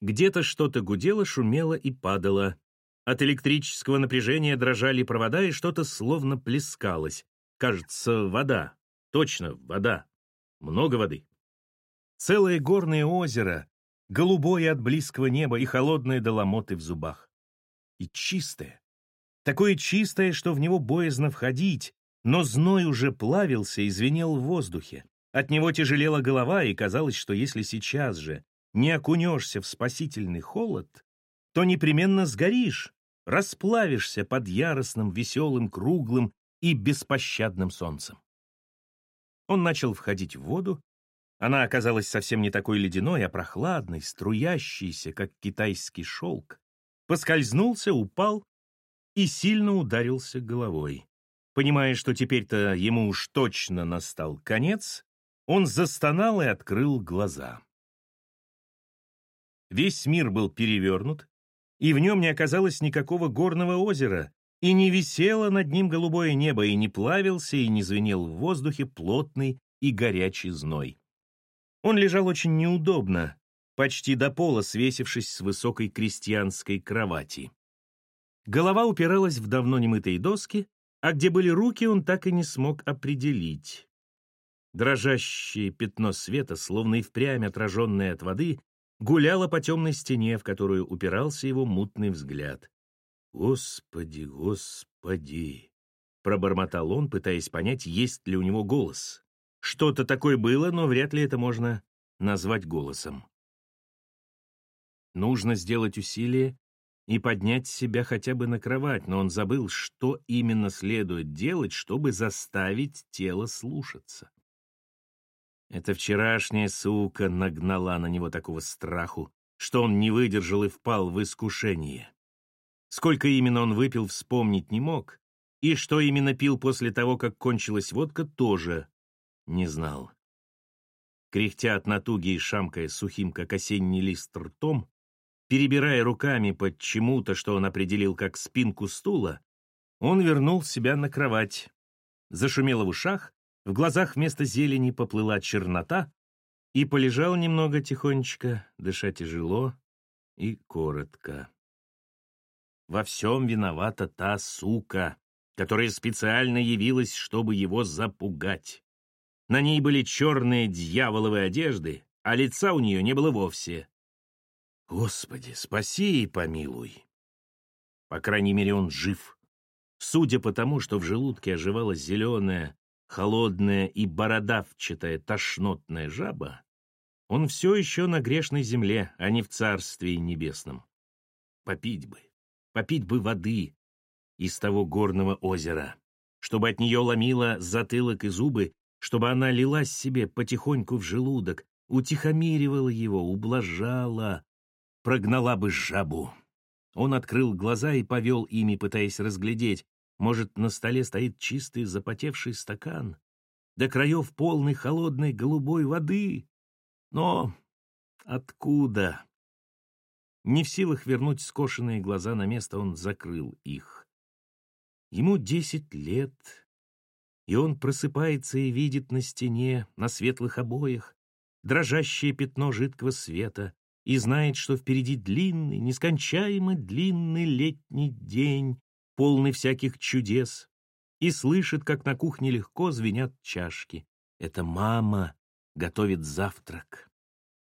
Где-то что-то гудело, шумело и падало. От электрического напряжения дрожали провода, и что-то словно плескалось. Кажется, вода. Точно, вода. Много воды. Целое горное озеро, голубое от близкого неба и холодное до ломоты в зубах. И чистое. Такое чистое, что в него боязно входить, но зной уже плавился и звенел в воздухе. От него тяжелела голова, и казалось, что если сейчас же не окунешься в спасительный холод, то непременно сгоришь, расплавишься под яростным, веселым, круглым и беспощадным солнцем. Он начал входить в воду. Она оказалась совсем не такой ледяной, а прохладной, струящейся, как китайский шелк. Поскользнулся, упал и сильно ударился головой. Понимая, что теперь-то ему уж точно настал конец, он застонал и открыл глаза. Весь мир был перевернут, и в нем не оказалось никакого горного озера, и не висело над ним голубое небо, и не плавился, и не звенел в воздухе плотный и горячий зной. Он лежал очень неудобно, почти до пола свесившись с высокой крестьянской кровати. Голова упиралась в давно немытые доски, а где были руки, он так и не смог определить. Дрожащее пятно света, словно и впрямь отраженное от воды, гуляло по темной стене, в которую упирался его мутный взгляд. «Господи, господи!» — пробормотал он, пытаясь понять, есть ли у него голос. Что-то такое было, но вряд ли это можно назвать голосом. Нужно сделать усилие и поднять себя хотя бы на кровать, но он забыл, что именно следует делать, чтобы заставить тело слушаться. Эта вчерашняя сука нагнала на него такого страху, что он не выдержал и впал в искушение. Сколько именно он выпил, вспомнить не мог, и что именно пил после того, как кончилась водка, тоже не знал. Кряхтя от натуги и шамкая сухим, как осенний лист ртом, перебирая руками под чему-то, что он определил как спинку стула, он вернул себя на кровать. Зашумело в ушах, в глазах вместо зелени поплыла чернота, и полежал немного тихонечко, дыша тяжело и коротко. Во всем виновата та сука, которая специально явилась, чтобы его запугать. На ней были черные дьяволовые одежды, а лица у нее не было вовсе. Господи, спаси и помилуй. По крайней мере, он жив. Судя по тому, что в желудке оживала зеленая, холодная и бородавчатая тошнотная жаба, он все еще на грешной земле, а не в царстве небесном. Попить бы, попить бы воды из того горного озера, чтобы от нее ломило затылок и зубы, чтобы она лилась себе потихоньку в желудок, утихомиривала его, ублажала, прогнала бы жабу. Он открыл глаза и повел ими, пытаясь разглядеть, может, на столе стоит чистый запотевший стакан, до краев полный холодной голубой воды. Но откуда? Не в силах вернуть скошенные глаза на место, он закрыл их. Ему десять лет, и он просыпается и видит на стене, на светлых обоях, дрожащее пятно жидкого света, и знает, что впереди длинный, нескончаемо длинный летний день, полный всяких чудес, и слышит, как на кухне легко звенят чашки. Это мама готовит завтрак.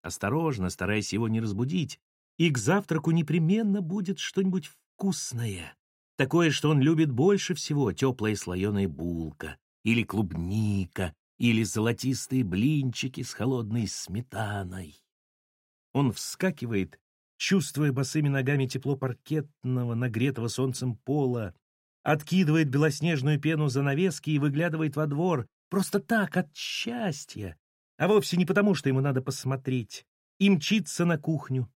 Осторожно, стараясь его не разбудить, и к завтраку непременно будет что-нибудь вкусное. Такое, что он любит больше всего, теплая слоеная булка, или клубника, или золотистые блинчики с холодной сметаной. Он вскакивает чувствуя босыми ногами тепло паркетного, нагретого солнцем пола, откидывает белоснежную пену занавески и выглядывает во двор, просто так, от счастья, а вовсе не потому, что ему надо посмотреть, и мчится на кухню,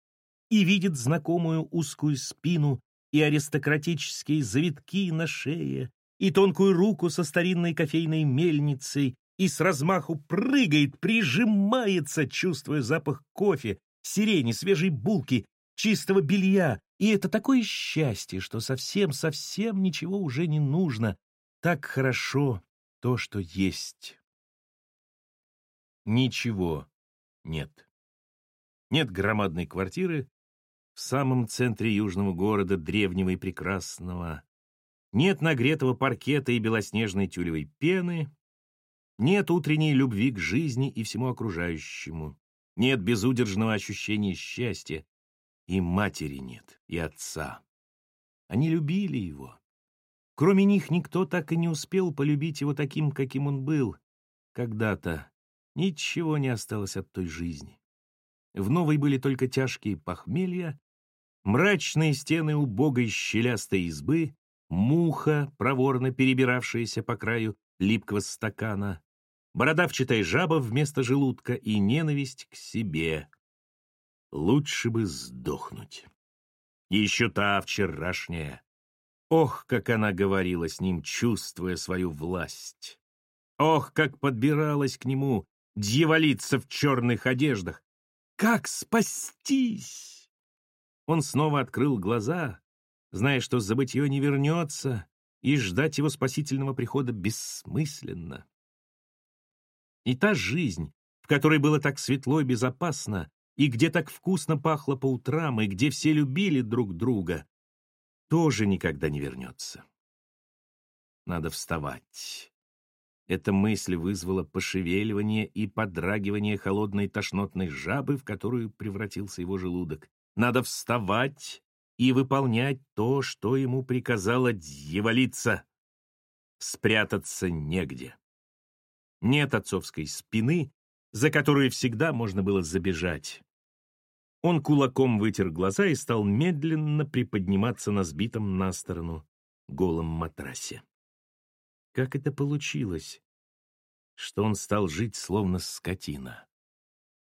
и видит знакомую узкую спину и аристократические завитки на шее, и тонкую руку со старинной кофейной мельницей, и с размаху прыгает, прижимается, чувствуя запах кофе, сирени, свежей булки чистого белья, и это такое счастье, что совсем-совсем ничего уже не нужно. Так хорошо то, что есть. Ничего нет. Нет громадной квартиры, в самом центре южного города, древнего и прекрасного. Нет нагретого паркета и белоснежной тюлевой пены. Нет утренней любви к жизни и всему окружающему. Нет безудержного ощущения счастья. И матери нет, и отца. Они любили его. Кроме них никто так и не успел полюбить его таким, каким он был. Когда-то ничего не осталось от той жизни. В новой были только тяжкие похмелья, мрачные стены убогой щелястой избы, муха, проворно перебиравшаяся по краю липкого стакана, бородавчатая жаба вместо желудка и ненависть к себе. Лучше бы сдохнуть. Еще та вчерашняя. Ох, как она говорила с ним, чувствуя свою власть. Ох, как подбиралась к нему дьяволица в черных одеждах. Как спастись? Он снова открыл глаза, зная, что забытье не вернется, и ждать его спасительного прихода бессмысленно. И та жизнь, в которой было так светло и безопасно, и где так вкусно пахло по утрам, и где все любили друг друга, тоже никогда не вернется. Надо вставать. Эта мысль вызвала пошевеливание и подрагивание холодной тошнотной жабы, в которую превратился его желудок. Надо вставать и выполнять то, что ему приказала дьяволица. Спрятаться негде. Нет отцовской спины, за которую всегда можно было забежать. Он кулаком вытер глаза и стал медленно приподниматься на сбитом на сторону голом матрасе. Как это получилось, что он стал жить словно скотина?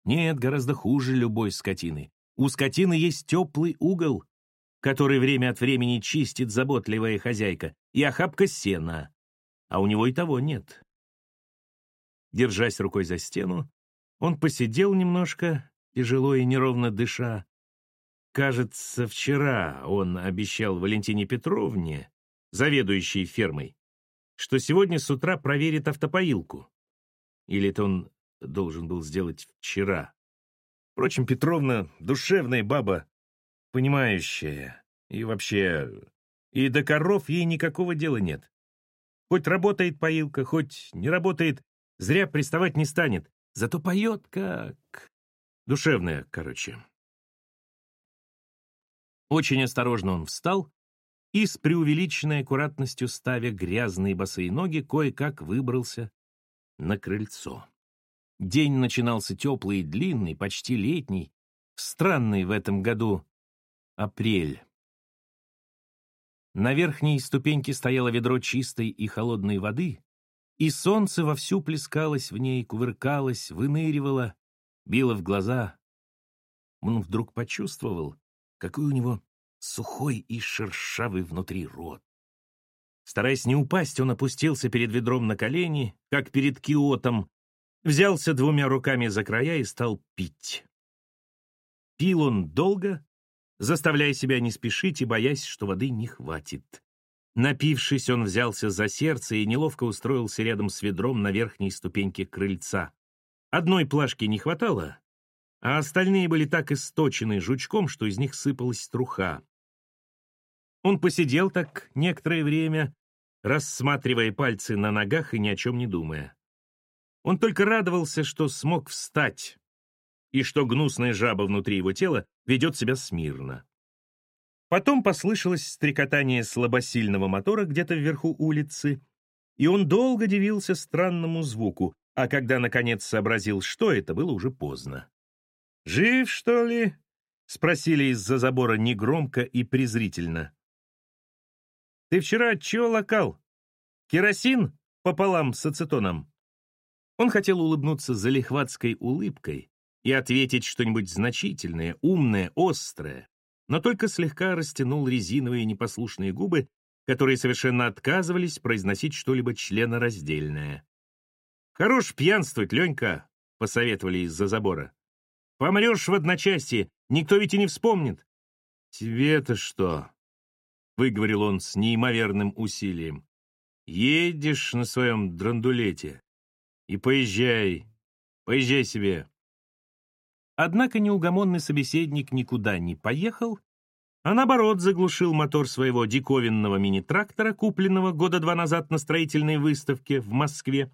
Нет, гораздо хуже любой скотины. У скотины есть теплый угол, который время от времени чистит заботливая хозяйка, и охапка сена, а у него и того нет. Держась рукой за стену, он посидел немножко, тяжело и неровно дыша. Кажется, вчера он обещал Валентине Петровне, заведующей фермой, что сегодня с утра проверит автопоилку. Или это он должен был сделать вчера. Впрочем, Петровна — душевная баба, понимающая. И вообще, и до коров ей никакого дела нет. Хоть работает поилка, хоть не работает, зря приставать не станет. Зато поет как... Душевная, короче. Очень осторожно он встал и с преувеличенной аккуратностью ставя грязные босые ноги, кое-как выбрался на крыльцо. День начинался теплый и длинный, почти летний, странный в этом году апрель. На верхней ступеньке стояло ведро чистой и холодной воды, и солнце вовсю плескалось в ней, кувыркалось, выныривало, било в глаза. Он вдруг почувствовал, какой у него сухой и шершавый внутри рот. Стараясь не упасть, он опустился перед ведром на колени, как перед киотом, взялся двумя руками за края и стал пить. Пил он долго, заставляя себя не спешить и боясь, что воды не хватит. Напившись, он взялся за сердце и неловко устроился рядом с ведром на верхней ступеньке крыльца. Одной плашки не хватало, а остальные были так источены жучком, что из них сыпалась струха. Он посидел так некоторое время, рассматривая пальцы на ногах и ни о чем не думая. Он только радовался, что смог встать, и что гнусная жаба внутри его тела ведет себя смирно. Потом послышалось стрекотание слабосильного мотора где-то вверху улицы, и он долго дивился странному звуку, а когда, наконец, сообразил, что это, было уже поздно. «Жив, что ли?» — спросили из-за забора негромко и презрительно. Ты вчера чего локал? Керосин пополам с ацетоном?» Он хотел улыбнуться залихватской улыбкой и ответить что-нибудь значительное, умное, острое, но только слегка растянул резиновые непослушные губы, которые совершенно отказывались произносить что-либо членораздельное. «Хорош пьянствовать, Ленька», — посоветовали из-за забора. «Помрешь в одночасье, никто ведь и не вспомнит». «Тебе-то что?» — выговорил он с неимоверным усилием. «Едешь на своем драндулете и поезжай, поезжай себе. Однако неугомонный собеседник никуда не поехал, а наоборот заглушил мотор своего диковинного мини-трактора, купленного года два назад на строительной выставке в Москве,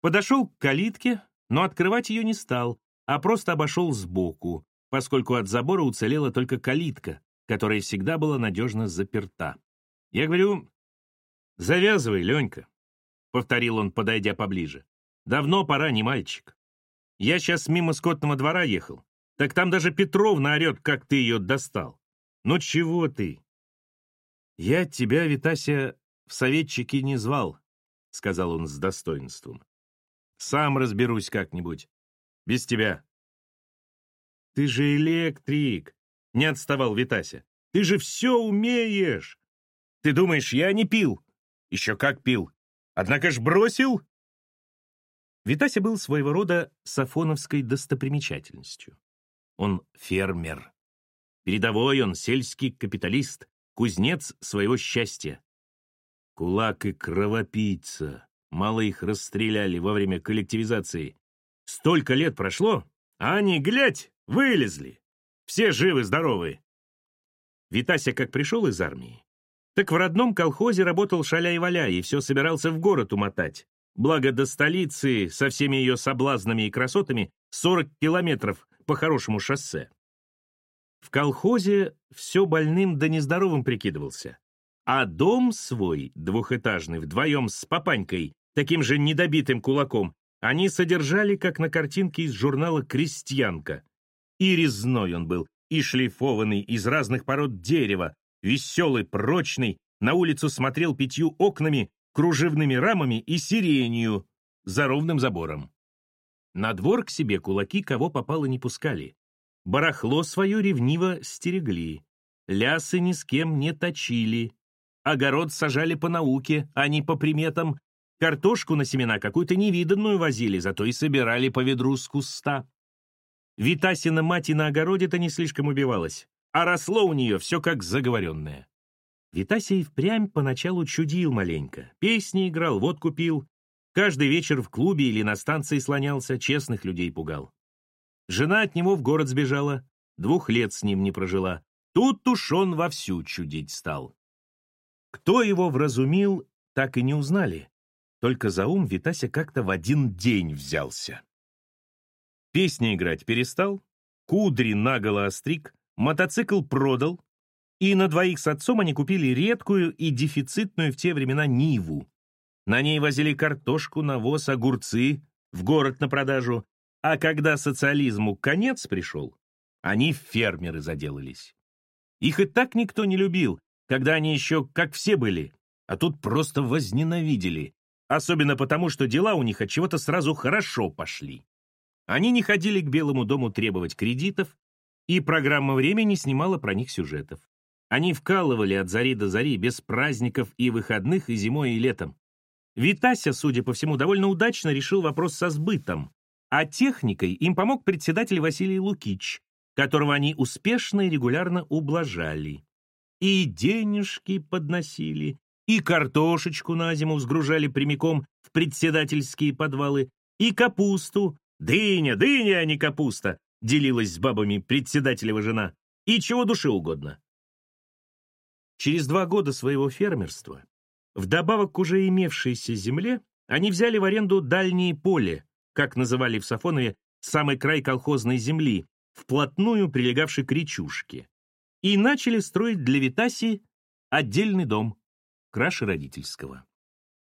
подошел к калитке, но открывать ее не стал, а просто обошел сбоку, поскольку от забора уцелела только калитка, которая всегда была надежно заперта. Я говорю, «Завязывай, Ленька», — повторил он, подойдя поближе. «Давно пора, не мальчик. Я сейчас мимо скотного двора ехал, так там даже Петровна орет, как ты ее достал. Ну чего ты?» «Я тебя, Витася, в советчики не звал», — сказал он с достоинством. «Сам разберусь как-нибудь. Без тебя». «Ты же электрик!» — не отставал Витася. «Ты же все умеешь! Ты думаешь, я не пил? Еще как пил! Однако ж бросил!» Витася был своего рода сафоновской достопримечательностью. Он фермер. Передовой он сельский капиталист, кузнец своего счастья. Кулак и кровопийца. Мало их расстреляли во время коллективизации. Столько лет прошло, а они, глядь, вылезли. Все живы-здоровы. Витася как пришел из армии, так в родном колхозе работал шаляй-валяй и все собирался в город умотать. Благо до столицы со всеми ее соблазнами и красотами 40 километров по хорошему шоссе. В колхозе все больным да нездоровым прикидывался. А дом свой, двухэтажный, вдвоем с папанькой, таким же недобитым кулаком, они содержали, как на картинке из журнала «Крестьянка». И резной он был, и шлифованный из разных пород дерева, веселый, прочный, на улицу смотрел пятью окнами, кружевными рамами и сиренью за ровным забором. На двор к себе кулаки кого попало не пускали. Барахло свое ревниво стерегли. Лясы ни с кем не точили. Огород сажали по науке, а не по приметам, Картошку на семена какую-то невиданную возили, зато и собирали по ведру с куста. Витасина мать и на огороде-то не слишком убивалась, а росло у нее все как заговоренное. Витася и впрямь поначалу чудил маленько, песни играл, водку пил, каждый вечер в клубе или на станции слонялся, честных людей пугал. Жена от него в город сбежала, двух лет с ним не прожила. Тут уж он вовсю чудить стал. Кто его вразумил, так и не узнали. Только за ум Витася как-то в один день взялся. Песни играть перестал, кудри наголо остриг, мотоцикл продал, и на двоих с отцом они купили редкую и дефицитную в те времена Ниву. На ней возили картошку, навоз, огурцы в город на продажу, а когда социализму конец пришел, они фермеры заделались. Их и так никто не любил, когда они еще как все были, а тут просто возненавидели, Особенно потому, что дела у них от чего-то сразу хорошо пошли. Они не ходили к Белому дому требовать кредитов, и программа времени снимала про них сюжетов. Они вкалывали от зари до зари, без праздников и выходных, и зимой, и летом. Витася, судя по всему, довольно удачно решил вопрос со сбытом, а техникой им помог председатель Василий Лукич, которого они успешно и регулярно ублажали. И денежки подносили, и картошечку на зиму сгружали прямиком в председательские подвалы, и капусту, дыня, дыня, а не капуста, делилась с бабами председателева жена, и чего душе угодно. Через два года своего фермерства, вдобавок к уже имевшейся земле, они взяли в аренду дальние поле, как называли в Сафонове самый край колхозной земли, вплотную прилегавший к речушке, и начали строить для Витаси отдельный дом краше родительского.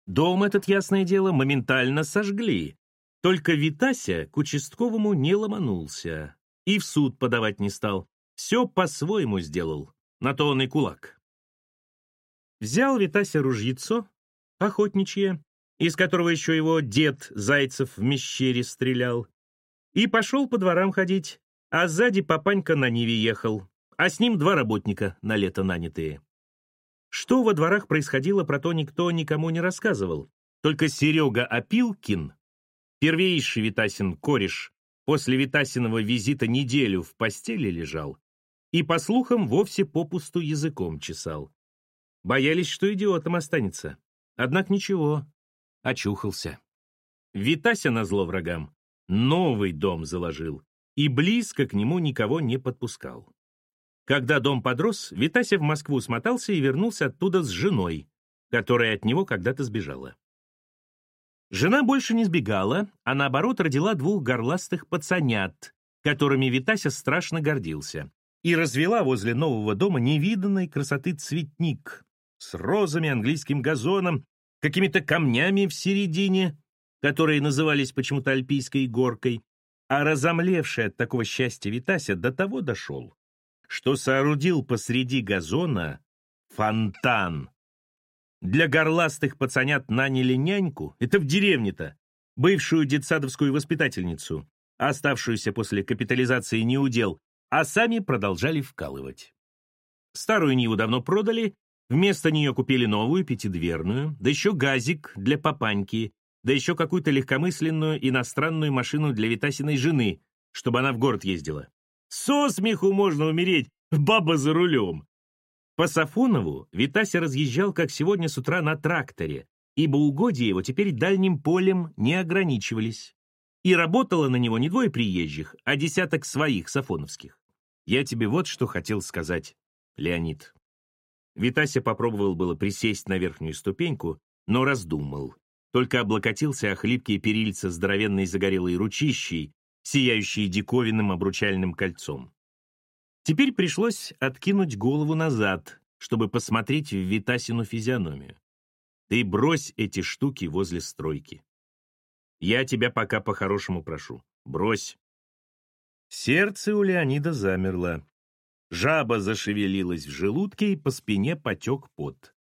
Дом этот, ясное дело, моментально сожгли. Только Витася к участковому не ломанулся и в суд подавать не стал. Все по-своему сделал, на то он и кулак. Взял Витася ружьецо, охотничье, из которого еще его дед Зайцев в мещере стрелял, и пошел по дворам ходить, а сзади папанька на Ниве ехал, а с ним два работника на лето нанятые. Что во дворах происходило, про то никто никому не рассказывал. Только Серега Опилкин, первейший Витасин кореш, после Витасиного визита неделю в постели лежал и, по слухам, вовсе попусту языком чесал. Боялись, что идиотом останется. Однако ничего, очухался. Витася, назло врагам, новый дом заложил и близко к нему никого не подпускал. Когда дом подрос, Витася в Москву смотался и вернулся оттуда с женой, которая от него когда-то сбежала. Жена больше не сбегала, а наоборот родила двух горластых пацанят, которыми Витася страшно гордился, и развела возле нового дома невиданной красоты цветник с розами, английским газоном, какими-то камнями в середине, которые назывались почему-то альпийской горкой, а разомлевший от такого счастья Витася до того дошел, что соорудил посреди газона фонтан. Для горластых пацанят наняли няньку, это в деревне-то, бывшую детсадовскую воспитательницу, оставшуюся после капитализации неудел, а сами продолжали вкалывать. Старую Ниву давно продали, вместо нее купили новую пятидверную, да еще газик для папаньки, да еще какую-то легкомысленную иностранную машину для Витасиной жены, чтобы она в город ездила. Со смеху можно умереть, баба за рулем. По Сафонову Витася разъезжал, как сегодня с утра, на тракторе, ибо угодья его теперь дальним полем не ограничивались. И работало на него не двое приезжих, а десяток своих сафоновских. Я тебе вот что хотел сказать, Леонид. Витася попробовал было присесть на верхнюю ступеньку, но раздумал. Только облокотился о хлипкие перильца здоровенной загорелой ручищей, сияющие диковинным обручальным кольцом. Теперь пришлось откинуть голову назад, чтобы посмотреть в Витасину физиономию. Ты брось эти штуки возле стройки. Я тебя пока по-хорошему прошу. Брось. Сердце у Леонида замерло. Жаба зашевелилась в желудке, и по спине потек пот.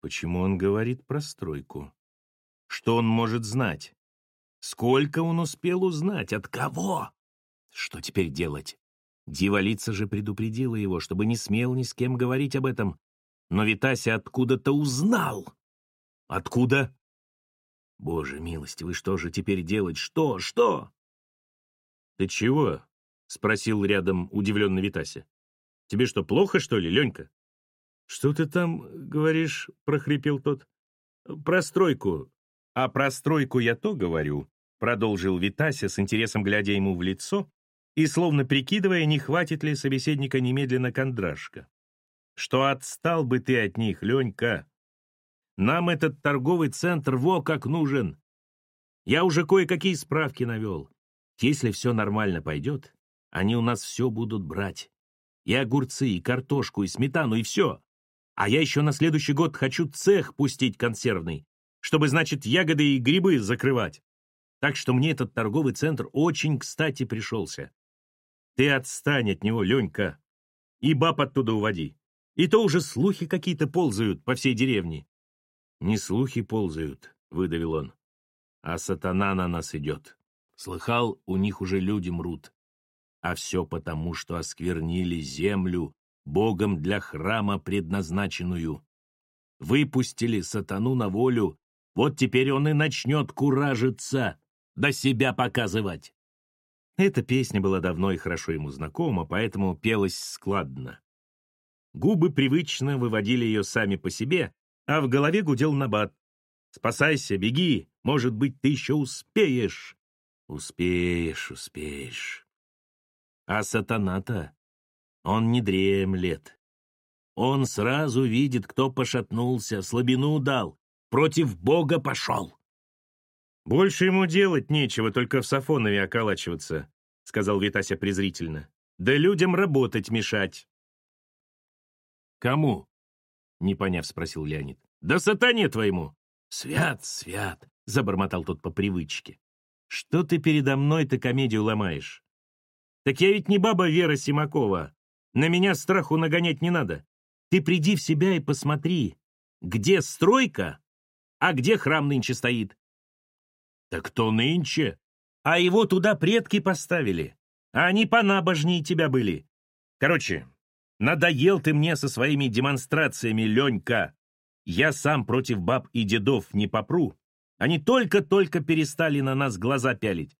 Почему он говорит про стройку? Что он может знать? Сколько он успел узнать? От кого? Что теперь делать? Дивалица же предупредила его, чтобы не смел ни с кем говорить об этом. Но Витася откуда-то узнал. Откуда? Боже милостивый, что же теперь делать? Что? Что? Ты чего? Спросил рядом удивленный Витася. Тебе что, плохо, что ли, Ленька? Что ты там говоришь? прохрипел тот. Про стройку. А про стройку я то говорю, продолжил Витася с интересом глядя ему в лицо и словно прикидывая, не хватит ли собеседника немедленно кондрашка. Что отстал бы ты от них, Ленька? Нам этот торговый центр во как нужен. Я уже кое-какие справки навел. Если все нормально пойдет, они у нас все будут брать. И огурцы, и картошку, и сметану, и все. А я еще на следующий год хочу цех пустить консервный, чтобы, значит, ягоды и грибы закрывать. Так что мне этот торговый центр очень кстати пришелся. Ты отстань от него, Ленька, и баб оттуда уводи. И то уже слухи какие-то ползают по всей деревне. Не слухи ползают, выдавил он, а сатана на нас идет. Слыхал, у них уже люди мрут. А все потому, что осквернили землю, Богом для храма предназначенную. Выпустили сатану на волю, вот теперь он и начнет куражиться, до себя показывать. Эта песня была давно и хорошо ему знакома, поэтому пелась складно. Губы привычно выводили ее сами по себе, а в голове гудел набат. «Спасайся, беги, может быть, ты еще успеешь». «Успеешь, успеешь». А сатана-то, он не дремлет. Он сразу видит, кто пошатнулся, слабину дал, против Бога пошел. «Больше ему делать нечего, только в Сафонове околачиваться», — сказал Витася презрительно. «Да людям работать мешать». «Кому?» — не поняв, спросил Леонид. «Да сатане твоему!» «Свят, свят!» — забормотал тот по привычке. «Что ты передо мной-то комедию ломаешь? Так я ведь не баба Вера Симакова. На меня страху нагонять не надо. Ты приди в себя и посмотри, где стройка, а где храм нынче стоит? Так кто нынче? А его туда предки поставили. А они понабожнее тебя были. Короче, надоел ты мне со своими демонстрациями, Ленька. Я сам против баб и дедов не попру. Они только-только перестали на нас глаза пялить.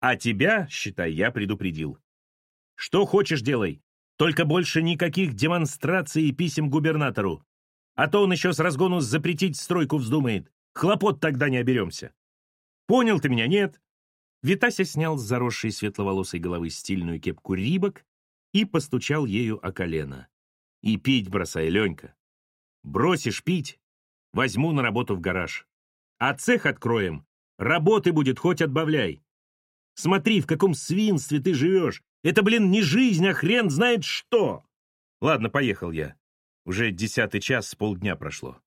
А тебя, считай, я предупредил. Что хочешь, делай. Только больше никаких демонстраций и писем губернатору. А то он еще с разгону запретить стройку вздумает. Хлопот тогда не оберемся. Понял ты меня, нет? Витася снял с заросшей светловолосой головы стильную кепку рибок и постучал ею о колено. «И пить бросай, Ленька. Бросишь пить, возьму на работу в гараж. А цех откроем, работы будет хоть отбавляй. Смотри, в каком свинстве ты живешь. Это, блин, не жизнь, а хрен знает что. Ладно, поехал я. Уже десятый час с полдня прошло.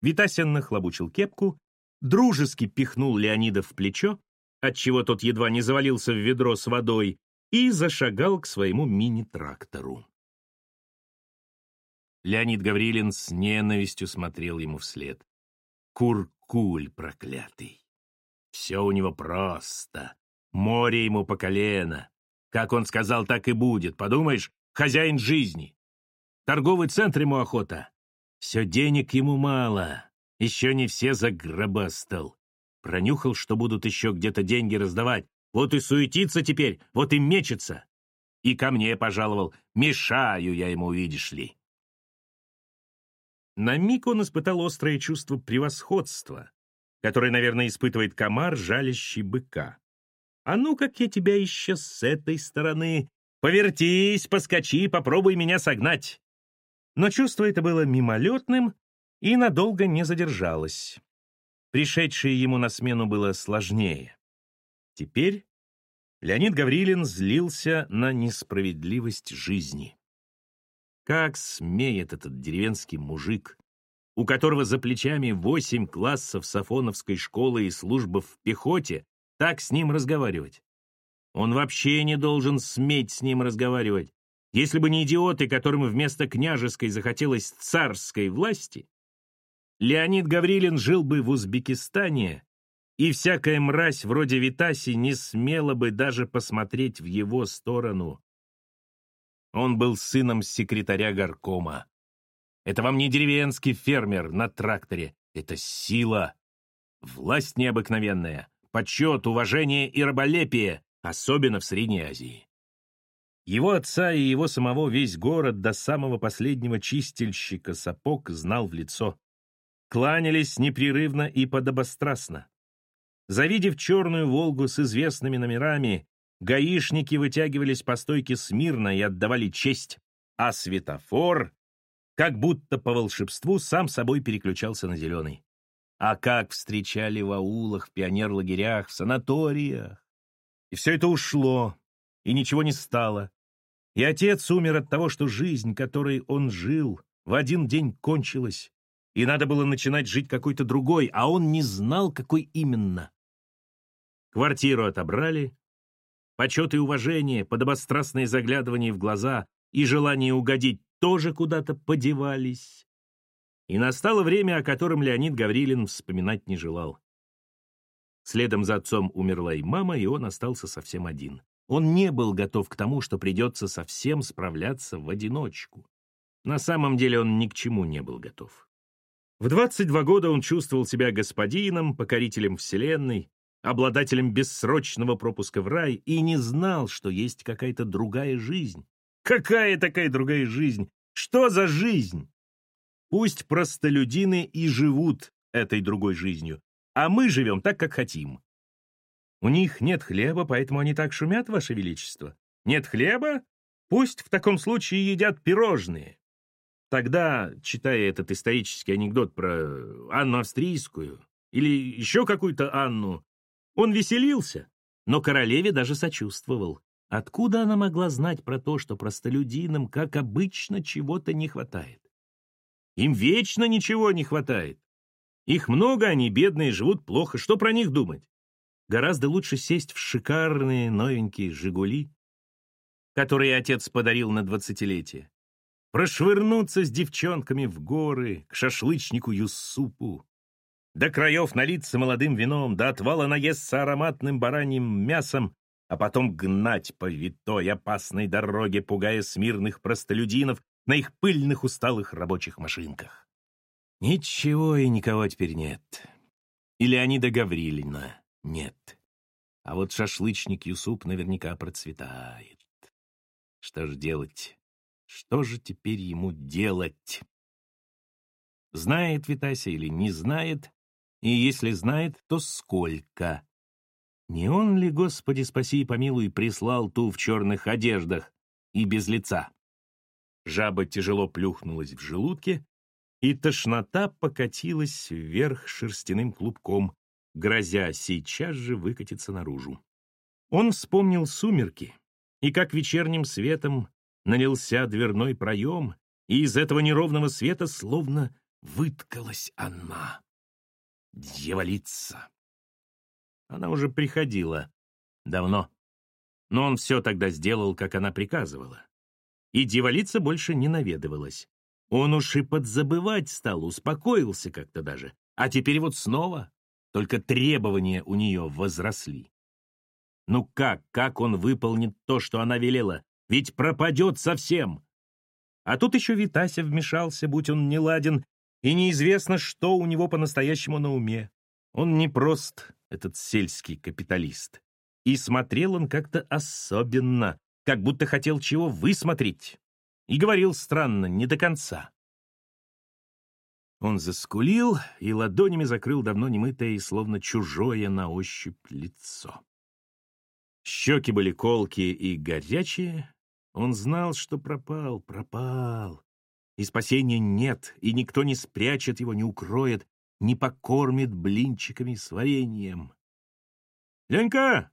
Витасин нахлобучил кепку, дружески пихнул Леонида в плечо, отчего тот едва не завалился в ведро с водой, и зашагал к своему мини-трактору. Леонид Гаврилин с ненавистью смотрел ему вслед. Куркуль проклятый. Все у него просто. Море ему по колено. Как он сказал, так и будет. Подумаешь, хозяин жизни. Торговый центр ему охота. Все денег ему мало. Еще не все загробастал. Пронюхал, что будут еще где-то деньги раздавать. Вот и суетится теперь, вот и мечется. И ко мне пожаловал. Мешаю я ему, видишь ли. На миг он испытал острое чувство превосходства, которое, наверное, испытывает комар, жалящий быка. «А ну, как я тебя еще с этой стороны! Повертись, поскочи, попробуй меня согнать!» Но чувство это было мимолетным и надолго не задержалось. Пришедшее ему на смену было сложнее. Теперь Леонид Гаврилин злился на несправедливость жизни. Как смеет этот деревенский мужик, у которого за плечами восемь классов Сафоновской школы и служба в пехоте, так с ним разговаривать? Он вообще не должен сметь с ним разговаривать. Если бы не идиоты, которым вместо княжеской захотелось царской власти, Леонид Гаврилин жил бы в Узбекистане, и всякая мразь вроде Витаси не смела бы даже посмотреть в его сторону. Он был сыном секретаря горкома. Это вам не деревенский фермер на тракторе. Это сила. Власть необыкновенная. Почет, уважение и раболепие, особенно в Средней Азии. Его отца и его самого весь город до самого последнего чистильщика сапог знал в лицо. Кланялись непрерывно и подобострастно. Завидев черную «Волгу» с известными номерами, гаишники вытягивались по стойке смирно и отдавали честь, а светофор, как будто по волшебству, сам собой переключался на зеленый. А как встречали в аулах, в пионерлагерях, в санаториях. И все это ушло, и ничего не стало. И отец умер от того, что жизнь, которой он жил, в один день кончилась, и надо было начинать жить какой-то другой, а он не знал, какой именно. Квартиру отобрали, Почет и уважение, подобострастное заглядывание в глаза и желание угодить тоже куда-то подевались. И настало время, о котором Леонид Гаврилин вспоминать не желал. Следом за отцом умерла и мама, и он остался совсем один. Он не был готов к тому, что придется совсем справляться в одиночку. На самом деле он ни к чему не был готов. В 22 года он чувствовал себя господином, покорителем вселенной, обладателем бессрочного пропуска в рай, и не знал, что есть какая-то другая жизнь. Какая такая другая жизнь? Что за жизнь? Пусть простолюдины и живут этой другой жизнью, а мы живем так, как хотим. У них нет хлеба, поэтому они так шумят, Ваше Величество. Нет хлеба? Пусть в таком случае едят пирожные. Тогда, читая этот исторический анекдот про Анну Австрийскую или еще какую-то Анну, он веселился, но королеве даже сочувствовал. Откуда она могла знать про то, что простолюдинам, как обычно, чего-то не хватает? Им вечно ничего не хватает. Их много, они бедные, живут плохо. Что про них думать? Гораздо лучше сесть в шикарные новенькие «Жигули», которые отец подарил на двадцатилетие. Прошвырнуться с девчонками в горы, к шашлычнику Юсупу, до краев налиться молодым вином, до отвала наесться ароматным бараньим мясом, а потом гнать по витой опасной дороге, пугая смирных простолюдинов на их пыльных усталых рабочих машинках. Ничего и никого теперь нет. И Леонида Гаврилина нет. А вот шашлычник Юсуп наверняка процветает. Что же делать? Что же теперь ему делать? Знает Витася или не знает, и если знает, то сколько. Не он ли, Господи, спаси и помилуй, прислал ту в черных одеждах и без лица? Жаба тяжело плюхнулась в желудке, и тошнота покатилась вверх шерстяным клубком, грозя сейчас же выкатиться наружу. Он вспомнил сумерки, и как вечерним светом налился дверной проем, и из этого неровного света словно выткалась она. Дьяволица. Она уже приходила. Давно. Но он все тогда сделал, как она приказывала. И дьяволица больше не наведывалась. Он уж и подзабывать стал, успокоился как-то даже. А теперь вот снова. Только требования у нее возросли. Ну как, как он выполнит то, что она велела? Ведь пропадет совсем. А тут еще Витася вмешался, будь он неладен, и неизвестно, что у него по-настоящему на уме. Он не прост, этот сельский капиталист. И смотрел он как-то особенно, как будто хотел чего высмотреть. И говорил странно, не до конца. Он заскулил и ладонями закрыл давно немытое и словно чужое на ощупь лицо. Щеки были колкие и горячие. Он знал, что пропал, пропал. И спасения нет, и никто не спрячет его, не укроет, не покормит блинчиками с вареньем. «Ленька!»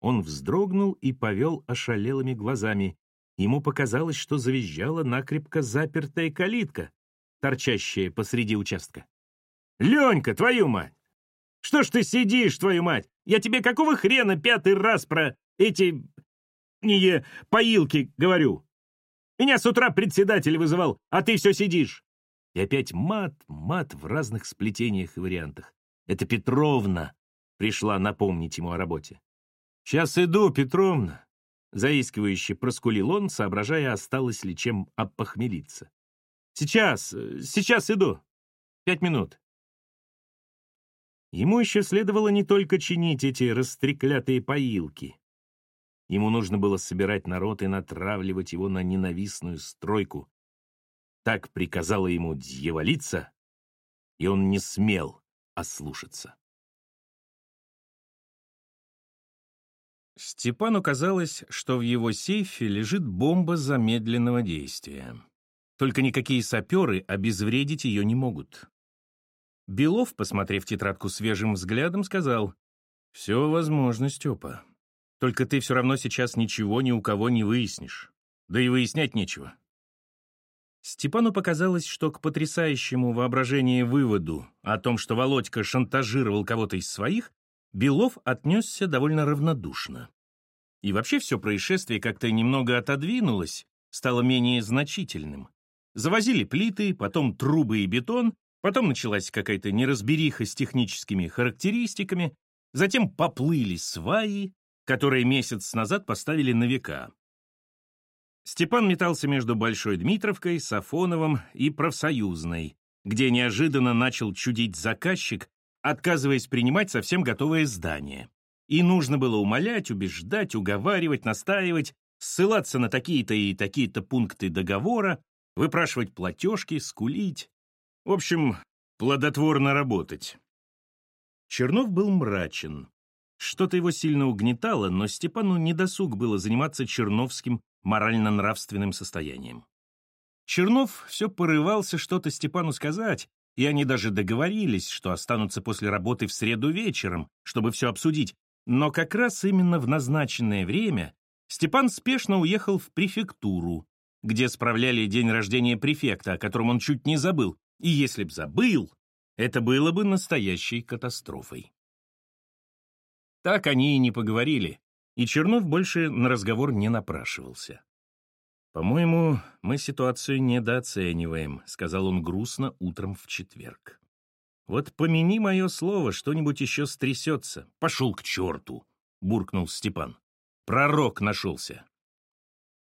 Он вздрогнул и повел ошалелыми глазами. Ему показалось, что завизжала накрепко запертая калитка, торчащая посреди участка. «Ленька, твою мать! Что ж ты сидишь, твою мать? Я тебе какого хрена пятый раз про эти... не поилки говорю? Меня с утра председатель вызывал, а ты все сидишь!» И опять мат, мат в разных сплетениях и вариантах. Это Петровна пришла напомнить ему о работе. «Сейчас иду, Петровна», — заискивающе проскулил он, соображая, осталось ли чем опохмелиться. «Сейчас, сейчас иду. Пять минут». Ему еще следовало не только чинить эти растреклятые поилки. Ему нужно было собирать народ и натравливать его на ненавистную стройку. Так приказала ему дьяволица, и он не смел ослушаться. Степану казалось, что в его сейфе лежит бомба замедленного действия. Только никакие саперы обезвредить ее не могут. Белов, посмотрев тетрадку свежим взглядом, сказал, «Все возможно, Степа. Только ты все равно сейчас ничего ни у кого не выяснишь. Да и выяснять нечего». Степану показалось, что к потрясающему воображению выводу о том, что Володька шантажировал кого-то из своих, Белов отнесся довольно равнодушно. И вообще все происшествие как-то немного отодвинулось, стало менее значительным. Завозили плиты, потом трубы и бетон, потом началась какая-то неразбериха с техническими характеристиками, затем поплыли сваи, которые месяц назад поставили на века. Степан метался между Большой Дмитровкой, Сафоновым и Профсоюзной, где неожиданно начал чудить заказчик, отказываясь принимать совсем готовое здание. И нужно было умолять, убеждать, уговаривать, настаивать, ссылаться на такие-то и такие-то пункты договора, выпрашивать платежки, скулить. В общем, плодотворно работать. Чернов был мрачен. Что-то его сильно угнетало, но Степану недосуг было заниматься черновским морально-нравственным состоянием. Чернов все порывался что-то Степану сказать, и они даже договорились, что останутся после работы в среду вечером, чтобы все обсудить. Но как раз именно в назначенное время Степан спешно уехал в префектуру, где справляли день рождения префекта, о котором он чуть не забыл. И если б забыл, это было бы настоящей катастрофой. Так они и не поговорили, и Чернов больше на разговор не напрашивался. «По-моему, мы ситуацию недооцениваем», — сказал он грустно утром в четверг. «Вот помяни мое слово, что-нибудь еще стрясется. Пошел к черту!» — буркнул Степан. «Пророк нашелся».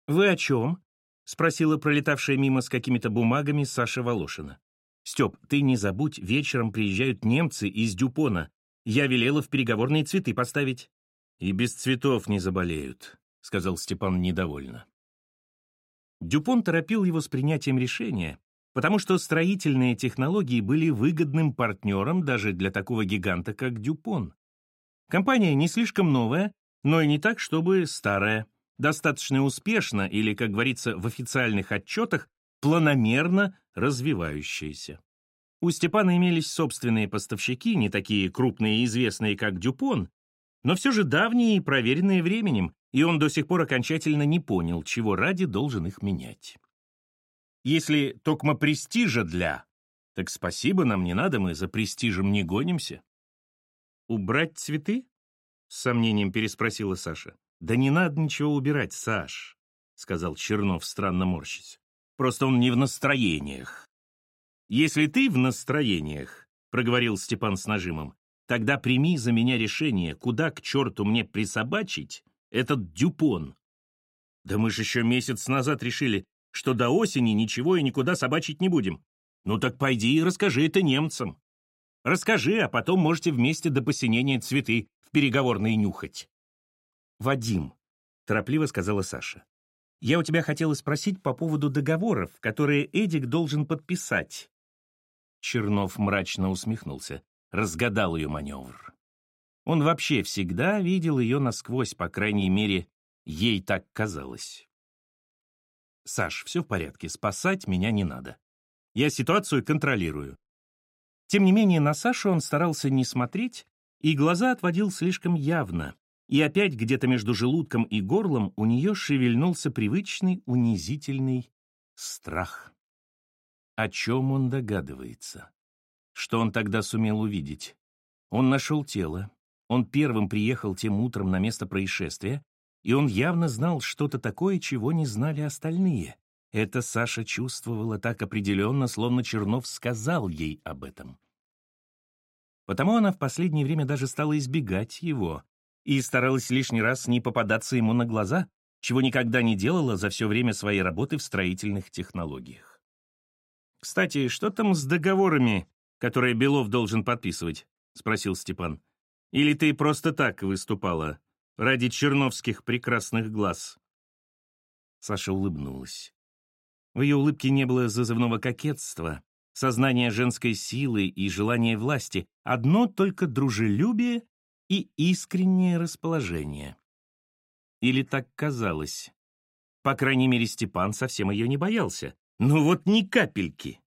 «Вы о чем?» — спросила пролетавшая мимо с какими-то бумагами Саша Волошина. «Степ, ты не забудь, вечером приезжают немцы из Дюпона. Я велела в переговорные цветы поставить». «И без цветов не заболеют», — сказал Степан недовольно. Дюпон торопил его с принятием решения, потому что строительные технологии были выгодным партнером даже для такого гиганта, как Дюпон. Компания не слишком новая, но и не так, чтобы старая. Достаточно успешно или, как говорится в официальных отчетах, планомерно развивающаяся. У Степана имелись собственные поставщики, не такие крупные и известные, как Дюпон, но все же давние и проверенные временем, и он до сих пор окончательно не понял, чего ради должен их менять. Если токмо престижа для, так спасибо нам не надо, мы за престижем не гонимся. «Убрать цветы?» — с сомнением переспросила Саша. «Да не надо ничего убирать, Саш», — сказал Чернов, странно морщись. «Просто он не в настроениях». «Если ты в настроениях», — проговорил Степан с нажимом, «тогда прими за меня решение, куда к черту мне присобачить этот дюпон». «Да мы же еще месяц назад решили, что до осени ничего и никуда собачить не будем. Ну так пойди и расскажи это немцам. Расскажи, а потом можете вместе до посинения цветы в переговорные нюхать». «Вадим», — торопливо сказала Саша, «я у тебя хотела спросить по поводу договоров, которые Эдик должен подписать. Чернов мрачно усмехнулся, разгадал ее маневр. Он вообще всегда видел ее насквозь, по крайней мере, ей так казалось. «Саш, все в порядке, спасать меня не надо. Я ситуацию контролирую». Тем не менее, на Сашу он старался не смотреть, и глаза отводил слишком явно, и опять где-то между желудком и горлом у нее шевельнулся привычный унизительный страх. О чем он догадывается? Что он тогда сумел увидеть? Он нашел тело. Он первым приехал тем утром на место происшествия, и он явно знал что-то такое, чего не знали остальные. Это Саша чувствовала так определенно, словно Чернов сказал ей об этом. Потому она в последнее время даже стала избегать его и старалась лишний раз не попадаться ему на глаза, чего никогда не делала за все время своей работы в строительных технологиях. «Кстати, что там с договорами, которые Белов должен подписывать?» — спросил Степан. «Или ты просто так выступала, ради черновских прекрасных глаз?» Саша улыбнулась. В ее улыбке не было зазывного кокетства, сознания женской силы и желания власти, одно только дружелюбие и искреннее расположение. Или так казалось. По крайней мере, Степан совсем ее не боялся. Ну вот ни капельки.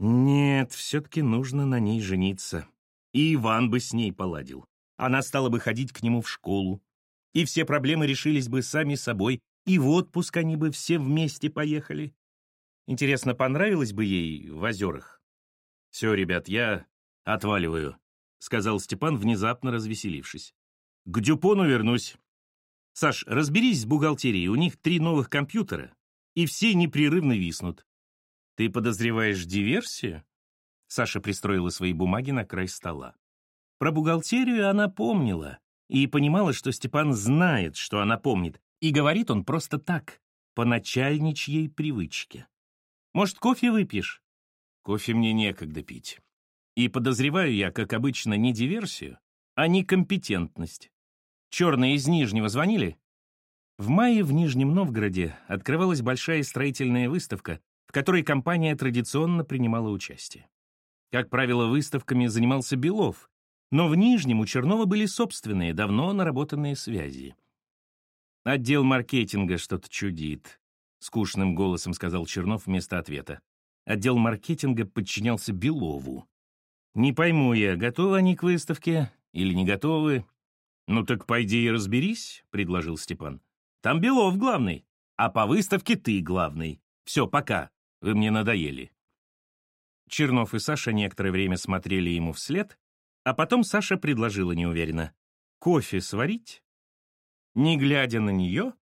Нет, все-таки нужно на ней жениться. И Иван бы с ней поладил. Она стала бы ходить к нему в школу. И все проблемы решились бы сами собой, и в отпуск они бы все вместе поехали. Интересно, понравилось бы ей в озерах? «Все, ребят, я отваливаю», — сказал Степан, внезапно развеселившись. «К Дюпону вернусь. Саш, разберись с бухгалтерией, у них три новых компьютера и все непрерывно виснут. «Ты подозреваешь диверсию?» Саша пристроила свои бумаги на край стола. Про бухгалтерию она помнила и понимала, что Степан знает, что она помнит, и говорит он просто так, по начальничьей привычке. «Может, кофе выпьешь?» «Кофе мне некогда пить. И подозреваю я, как обычно, не диверсию, а некомпетентность. Черные из Нижнего звонили?» В мае в Нижнем Новгороде открывалась большая строительная выставка, в которой компания традиционно принимала участие. Как правило, выставками занимался Белов, но в Нижнем у Чернова были собственные, давно наработанные связи. «Отдел маркетинга что-то чудит», — скучным голосом сказал Чернов вместо ответа. Отдел маркетинга подчинялся Белову. «Не пойму я, готовы они к выставке или не готовы?» «Ну так пойди и разберись», — предложил Степан. Там Белов главный, а по выставке ты главный. Все, пока, вы мне надоели». Чернов и Саша некоторое время смотрели ему вслед, а потом Саша предложила неуверенно. «Кофе сварить?» Не глядя на нее,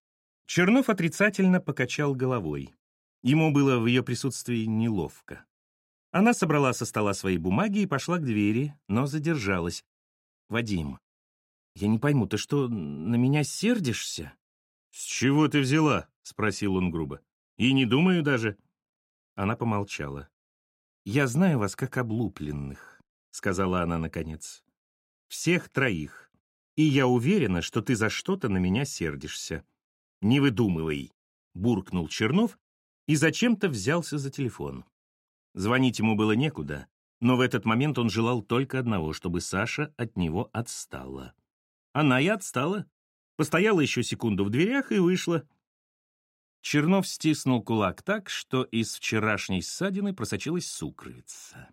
Чернов отрицательно покачал головой. Ему было в ее присутствии неловко. Она собрала со стола свои бумаги и пошла к двери, но задержалась. «Вадим, я не пойму, ты что, на меня сердишься?» «С чего ты взяла?» — спросил он грубо. «И не думаю даже». Она помолчала. «Я знаю вас как облупленных», — сказала она наконец. «Всех троих. И я уверена, что ты за что-то на меня сердишься». «Не выдумывай», — буркнул Чернов и зачем-то взялся за телефон. Звонить ему было некуда, Но в этот момент он желал только одного, чтобы Саша от него отстала. Она и отстала. Постояла еще секунду в дверях и вышла. Чернов стиснул кулак так, что из вчерашней ссадины просочилась сукровица.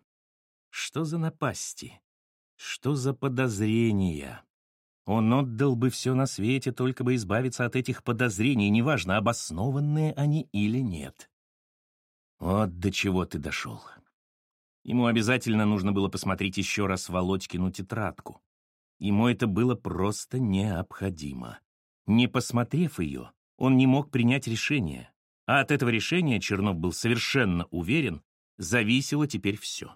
Что за напасти? Что за подозрения? Он отдал бы все на свете, только бы избавиться от этих подозрений, неважно, обоснованные они или нет. Вот до чего ты дошел. Ему обязательно нужно было посмотреть еще раз Володькину тетрадку. Ему это было просто необходимо. Не посмотрев ее, он не мог принять решение. А от этого решения Чернов был совершенно уверен, зависело теперь все.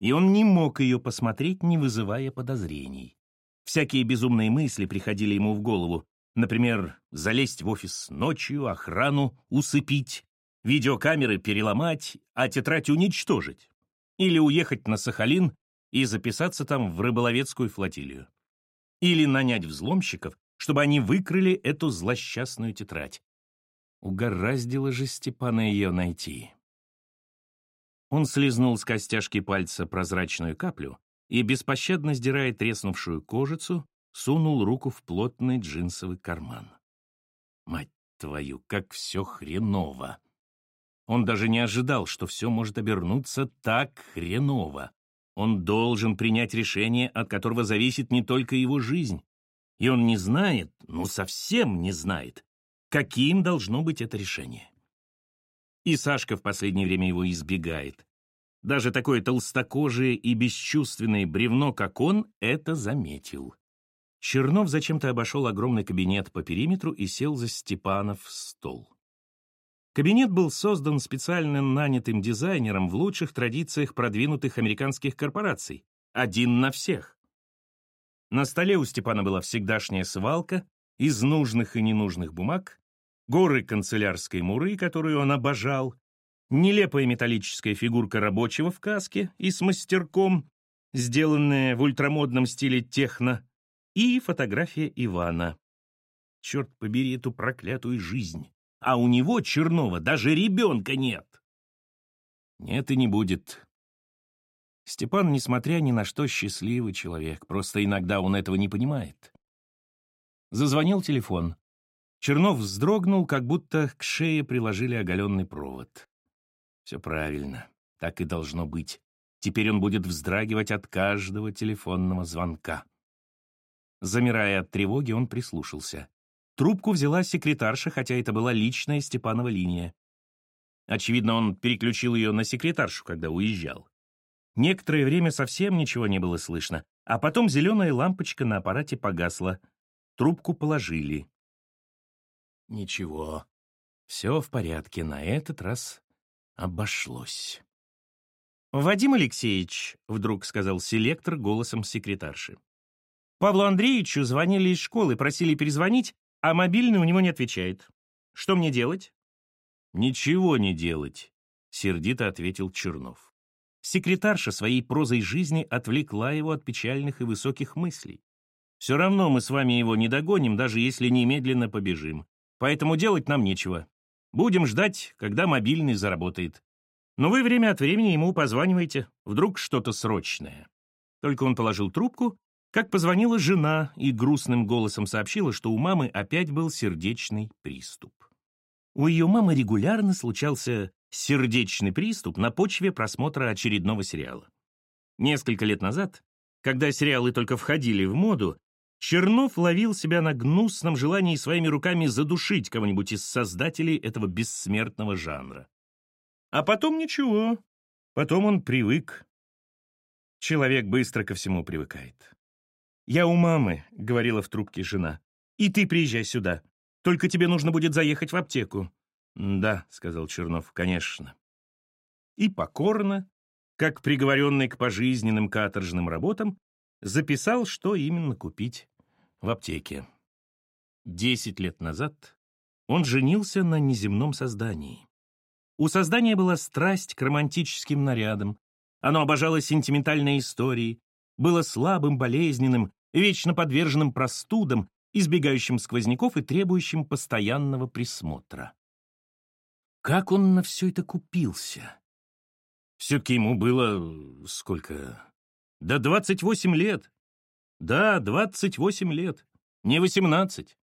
И он не мог ее посмотреть, не вызывая подозрений. Всякие безумные мысли приходили ему в голову. Например, залезть в офис ночью, охрану усыпить, видеокамеры переломать, а тетрадь уничтожить. Или уехать на Сахалин и записаться там в рыболовецкую флотилию. Или нанять взломщиков, чтобы они выкрали эту злосчастную тетрадь. Угораздило же Степана ее найти. Он слезнул с костяшки пальца прозрачную каплю и, беспощадно сдирая треснувшую кожицу, сунул руку в плотный джинсовый карман. Мать твою, как все хреново! Он даже не ожидал, что все может обернуться так хреново. Он должен принять решение, от которого зависит не только его жизнь. И он не знает, ну совсем не знает, каким должно быть это решение. И Сашка в последнее время его избегает. Даже такое толстокожее и бесчувственное бревно, как он, это заметил. Чернов зачем-то обошел огромный кабинет по периметру и сел за Степанов стол. Кабинет был создан специально нанятым дизайнером в лучших традициях продвинутых американских корпораций. Один на всех. На столе у Степана была всегдашняя свалка из нужных и ненужных бумаг, горы канцелярской муры, которую он обожал, нелепая металлическая фигурка рабочего в каске и с мастерком, сделанная в ультрамодном стиле техно, и фотография Ивана. Черт побери эту проклятую жизнь а у него, Чернова, даже ребенка нет. Нет и не будет. Степан, несмотря ни на что, счастливый человек, просто иногда он этого не понимает. Зазвонил телефон. Чернов вздрогнул, как будто к шее приложили оголенный провод. Все правильно, так и должно быть. Теперь он будет вздрагивать от каждого телефонного звонка. Замирая от тревоги, он прислушался. Трубку взяла секретарша, хотя это была личная Степанова линия. Очевидно, он переключил ее на секретаршу, когда уезжал. Некоторое время совсем ничего не было слышно, а потом зеленая лампочка на аппарате погасла. Трубку положили. Ничего, все в порядке, на этот раз обошлось. «Вадим Алексеевич», — вдруг сказал селектор голосом секретарши. «Павлу Андреевичу звонили из школы, просили перезвонить, а мобильный у него не отвечает. Что мне делать? Ничего не делать, сердито ответил Чернов. Секретарша своей прозой жизни отвлекла его от печальных и высоких мыслей. Все равно мы с вами его не догоним, даже если немедленно побежим. Поэтому делать нам нечего. Будем ждать, когда мобильный заработает. Но вы время от времени ему позваниваете, вдруг что-то срочное. Только он положил трубку как позвонила жена и грустным голосом сообщила, что у мамы опять был сердечный приступ. У ее мамы регулярно случался сердечный приступ на почве просмотра очередного сериала. Несколько лет назад, когда сериалы только входили в моду, Чернов ловил себя на гнусном желании своими руками задушить кого-нибудь из создателей этого бессмертного жанра. А потом ничего. Потом он привык. Человек быстро ко всему привыкает. «Я у мамы», — говорила в трубке жена. «И ты приезжай сюда. Только тебе нужно будет заехать в аптеку». «Да», — сказал Чернов, — «конечно». И покорно, как приговоренный к пожизненным каторжным работам, записал, что именно купить в аптеке. Десять лет назад он женился на неземном создании. У создания была страсть к романтическим нарядам, оно обожало сентиментальные истории, было слабым, болезненным вечно подверженным простудам, избегающим сквозняков и требующим постоянного присмотра. Как он на все это купился? Все-таки ему было... сколько? Да 28 лет. Да, 28 лет. Не 18.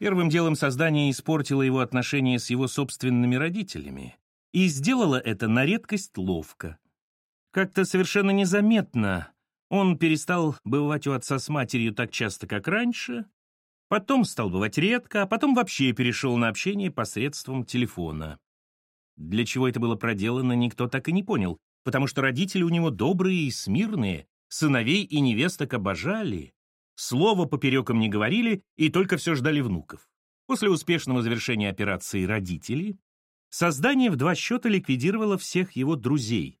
Первым делом создание испортило его отношения с его собственными родителями. И сделало это на редкость ловко. Как-то совершенно незаметно он перестал бывать у отца с матерью так часто, как раньше, потом стал бывать редко, а потом вообще перешел на общение посредством телефона. Для чего это было проделано, никто так и не понял, потому что родители у него добрые и смирные, сыновей и невесток обожали, слова попереком не говорили и только все ждали внуков. После успешного завершения операции «Родители» создание в два счета ликвидировало всех его друзей,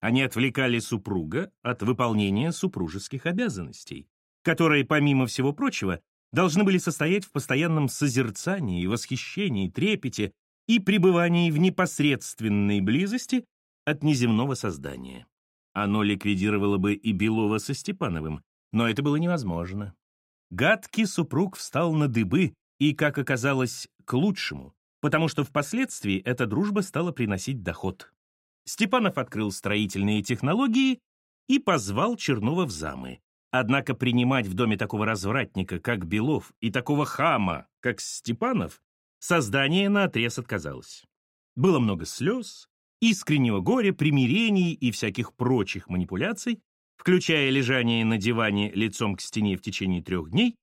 они отвлекали супруга от выполнения супружеских обязанностей, которые, помимо всего прочего, должны были состоять в постоянном созерцании, восхищении, трепете и пребывании в непосредственной близости от неземного создания. Оно ликвидировало бы и Белова со Степановым, но это было невозможно. Гадкий супруг встал на дыбы и, как оказалось, к лучшему, потому что впоследствии эта дружба стала приносить доход. Степанов открыл строительные технологии и позвал Чернова в замы. Однако принимать в доме такого развратника, как Белов, и такого хама, как Степанов, создание наотрез отказалось. Было много слез, искреннего горя, примирений и всяких прочих манипуляций, включая лежание на диване лицом к стене в течение трех дней,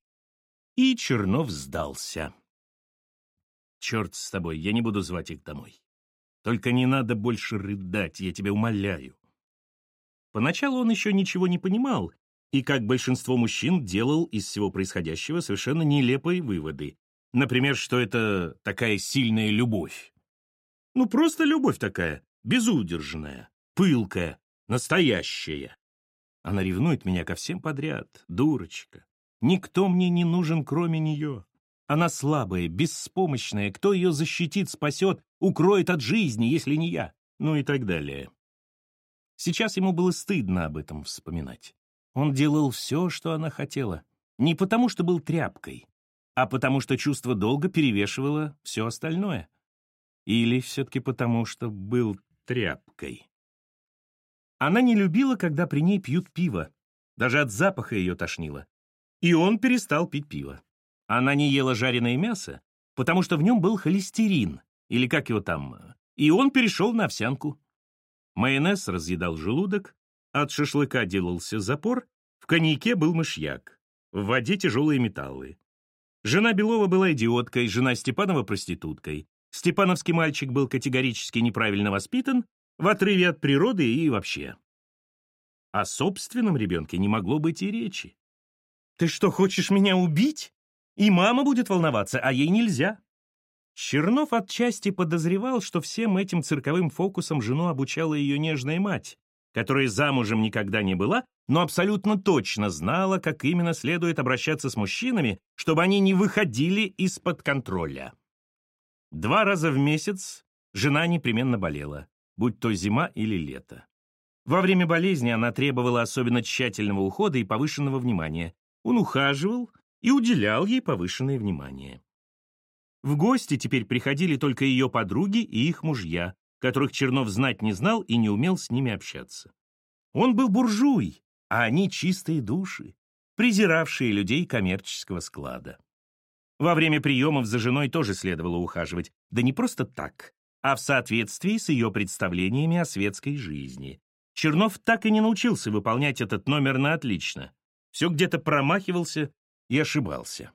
и Чернов сдался. «Черт с тобой, я не буду звать их домой. Только не надо больше рыдать, я тебя умоляю. Поначалу он еще ничего не понимал, и, как большинство мужчин, делал из всего происходящего совершенно нелепые выводы. Например, что это такая сильная любовь. Ну, просто любовь такая, безудержная, пылкая, настоящая. Она ревнует меня ко всем подряд, дурочка. Никто мне не нужен, кроме нее. Она слабая, беспомощная, кто ее защитит, спасет, укроет от жизни, если не я? Ну и так далее. Сейчас ему было стыдно об этом вспоминать. Он делал все, что она хотела. Не потому, что был тряпкой, а потому, что чувство долга перевешивало все остальное. Или все-таки потому, что был тряпкой. Она не любила, когда при ней пьют пиво. Даже от запаха ее тошнило. И он перестал пить пиво. Она не ела жареное мясо, потому что в нем был холестерин, или как его там, и он перешел на овсянку. Майонез разъедал желудок, от шашлыка делался запор, в коньяке был мышьяк, в воде тяжелые металлы. Жена Белова была идиоткой, жена Степанова — проституткой. Степановский мальчик был категорически неправильно воспитан, в отрыве от природы и вообще. О собственном ребенке не могло быть и речи. «Ты что, хочешь меня убить?» И мама будет волноваться, а ей нельзя. Чернов отчасти подозревал, что всем этим цирковым фокусом жену обучала ее нежная мать, которая замужем никогда не была, но абсолютно точно знала, как именно следует обращаться с мужчинами, чтобы они не выходили из-под контроля. Два раза в месяц жена непременно болела, будь то зима или лето. Во время болезни она требовала особенно тщательного ухода и повышенного внимания. Он ухаживал, и уделял ей повышенное внимание. В гости теперь приходили только ее подруги и их мужья, которых Чернов знать не знал и не умел с ними общаться. Он был буржуй, а они чистые души, презиравшие людей коммерческого склада. Во время приемов за женой тоже следовало ухаживать, да не просто так, а в соответствии с ее представлениями о светской жизни. Чернов так и не научился выполнять этот номер на отлично. Все где-то промахивался и ошибался.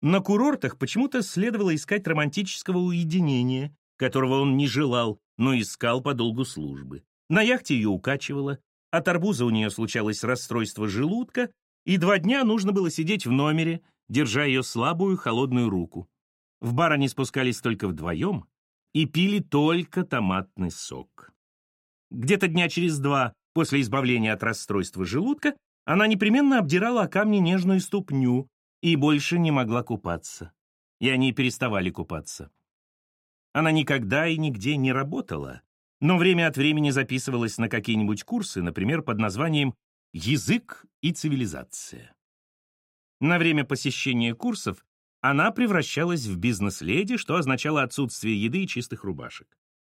На курортах почему-то следовало искать романтического уединения, которого он не желал, но искал по долгу службы. На яхте ее укачивало, от арбуза у нее случалось расстройство желудка, и два дня нужно было сидеть в номере, держа ее слабую холодную руку. В бар они спускались только вдвоем и пили только томатный сок. Где-то дня через два после избавления от расстройства желудка она непременно обдирала о камни нежную ступню и больше не могла купаться. И они переставали купаться. Она никогда и нигде не работала, но время от времени записывалась на какие-нибудь курсы, например, под названием «Язык и цивилизация». На время посещения курсов она превращалась в бизнес-леди, что означало отсутствие еды и чистых рубашек.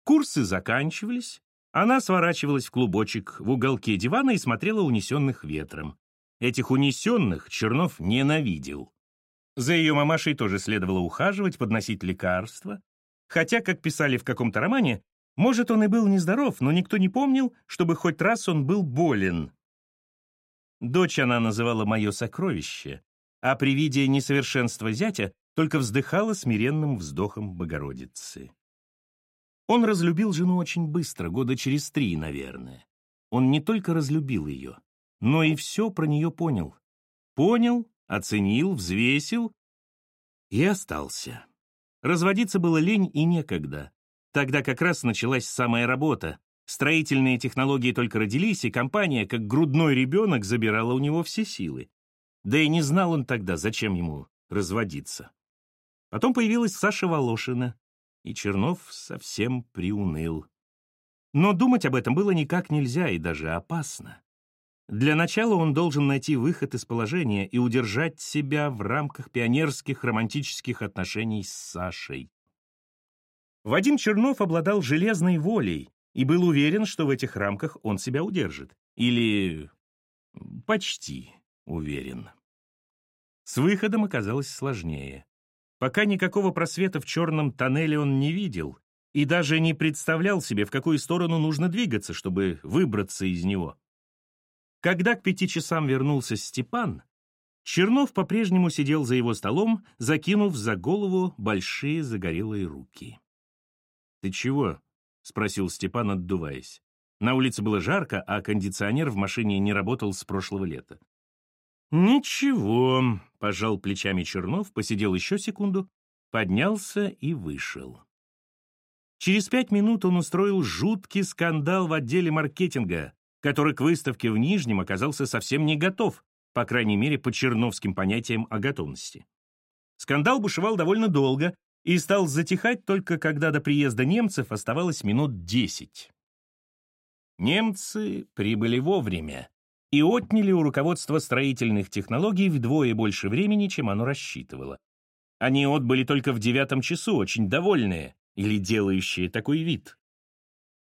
Курсы заканчивались, Она сворачивалась в клубочек в уголке дивана и смотрела унесенных ветром. Этих унесенных Чернов ненавидел. За ее мамашей тоже следовало ухаживать, подносить лекарства. Хотя, как писали в каком-то романе, может, он и был нездоров, но никто не помнил, чтобы хоть раз он был болен. Дочь она называла «мое сокровище», а при виде несовершенства зятя только вздыхала смиренным вздохом Богородицы. Он разлюбил жену очень быстро, года через три, наверное. Он не только разлюбил ее, но и все про нее понял. Понял, оценил, взвесил и остался. Разводиться было лень и некогда. Тогда как раз началась самая работа. Строительные технологии только родились, и компания, как грудной ребенок, забирала у него все силы. Да и не знал он тогда, зачем ему разводиться. Потом появилась Саша Волошина, и Чернов совсем приуныл. Но думать об этом было никак нельзя и даже опасно. Для начала он должен найти выход из положения и удержать себя в рамках пионерских романтических отношений с Сашей. Вадим Чернов обладал железной волей и был уверен, что в этих рамках он себя удержит. Или почти уверен. С выходом оказалось сложнее. Пока никакого просвета в черном тоннеле он не видел и даже не представлял себе, в какую сторону нужно двигаться, чтобы выбраться из него. Когда к пяти часам вернулся Степан, Чернов по-прежнему сидел за его столом, закинув за голову большие загорелые руки. «Ты чего?» — спросил Степан, отдуваясь. На улице было жарко, а кондиционер в машине не работал с прошлого лета. «Ничего», — пожал плечами Чернов, посидел еще секунду, поднялся и вышел. Через пять минут он устроил жуткий скандал в отделе маркетинга, который к выставке в Нижнем оказался совсем не готов, по крайней мере, по черновским понятиям о готовности. Скандал бушевал довольно долго и стал затихать только когда до приезда немцев оставалось минут десять. Немцы прибыли вовремя и отняли у руководства строительных технологий вдвое больше времени, чем оно рассчитывало. Они отбыли только в девятом часу, очень довольные, или делающие такой вид.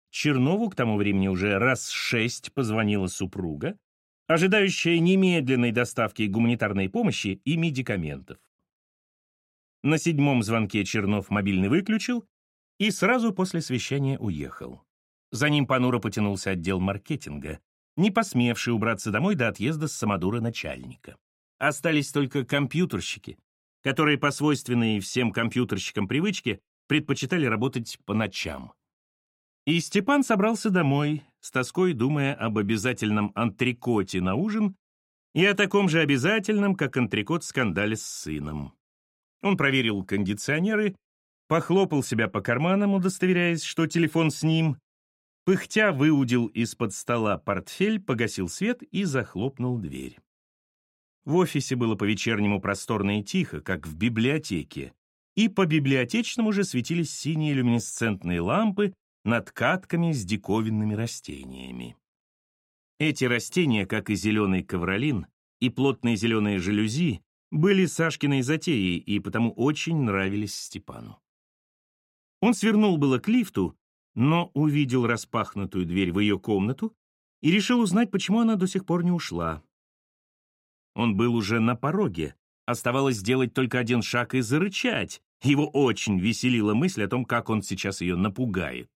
Чернову к тому времени уже раз шесть позвонила супруга, ожидающая немедленной доставки гуманитарной помощи и медикаментов. На седьмом звонке Чернов мобильный выключил и сразу после совещания уехал. За ним понуро потянулся отдел маркетинга, не посмевший убраться домой до отъезда с самодура начальника. Остались только компьютерщики, которые по свойственной всем компьютерщикам привычке предпочитали работать по ночам. И Степан собрался домой, с тоской думая об обязательном антрикоте на ужин и о таком же обязательном, как антрикот скандале с сыном. Он проверил кондиционеры, похлопал себя по карманам, удостоверяясь, что телефон с ним, пыхтя выудил из-под стола портфель, погасил свет и захлопнул дверь. В офисе было по-вечернему просторно и тихо, как в библиотеке, и по библиотечному же светились синие люминесцентные лампы, над катками с диковинными растениями. Эти растения, как и зеленый ковролин и плотные зеленые жалюзи, были Сашкиной затеей и потому очень нравились Степану. Он свернул было к лифту, но увидел распахнутую дверь в ее комнату и решил узнать, почему она до сих пор не ушла. Он был уже на пороге, оставалось сделать только один шаг и зарычать. Его очень веселила мысль о том, как он сейчас ее напугает.